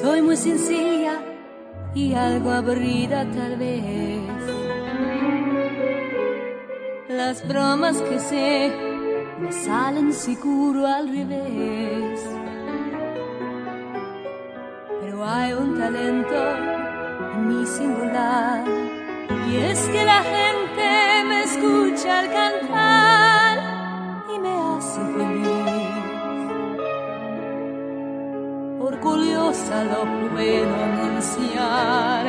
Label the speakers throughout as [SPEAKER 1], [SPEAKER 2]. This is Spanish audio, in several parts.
[SPEAKER 1] Soy muy sencilla y algo aburrida tal vez. Las bromas que sé me salen seguro al revés. Pero hay un talento en mi singular y es que la gente me escucha al cantar. renunciar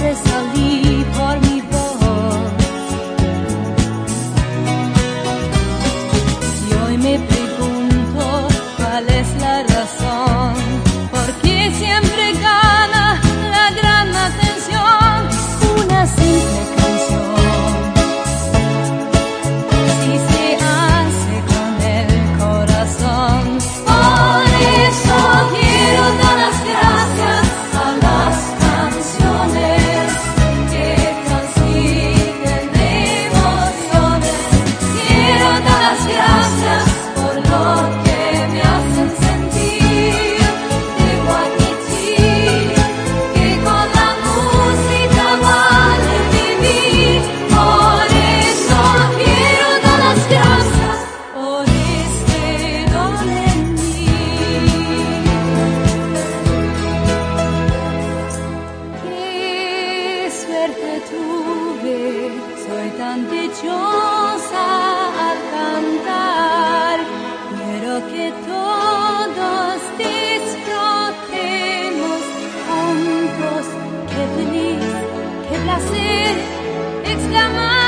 [SPEAKER 1] sobresalir. exclamar.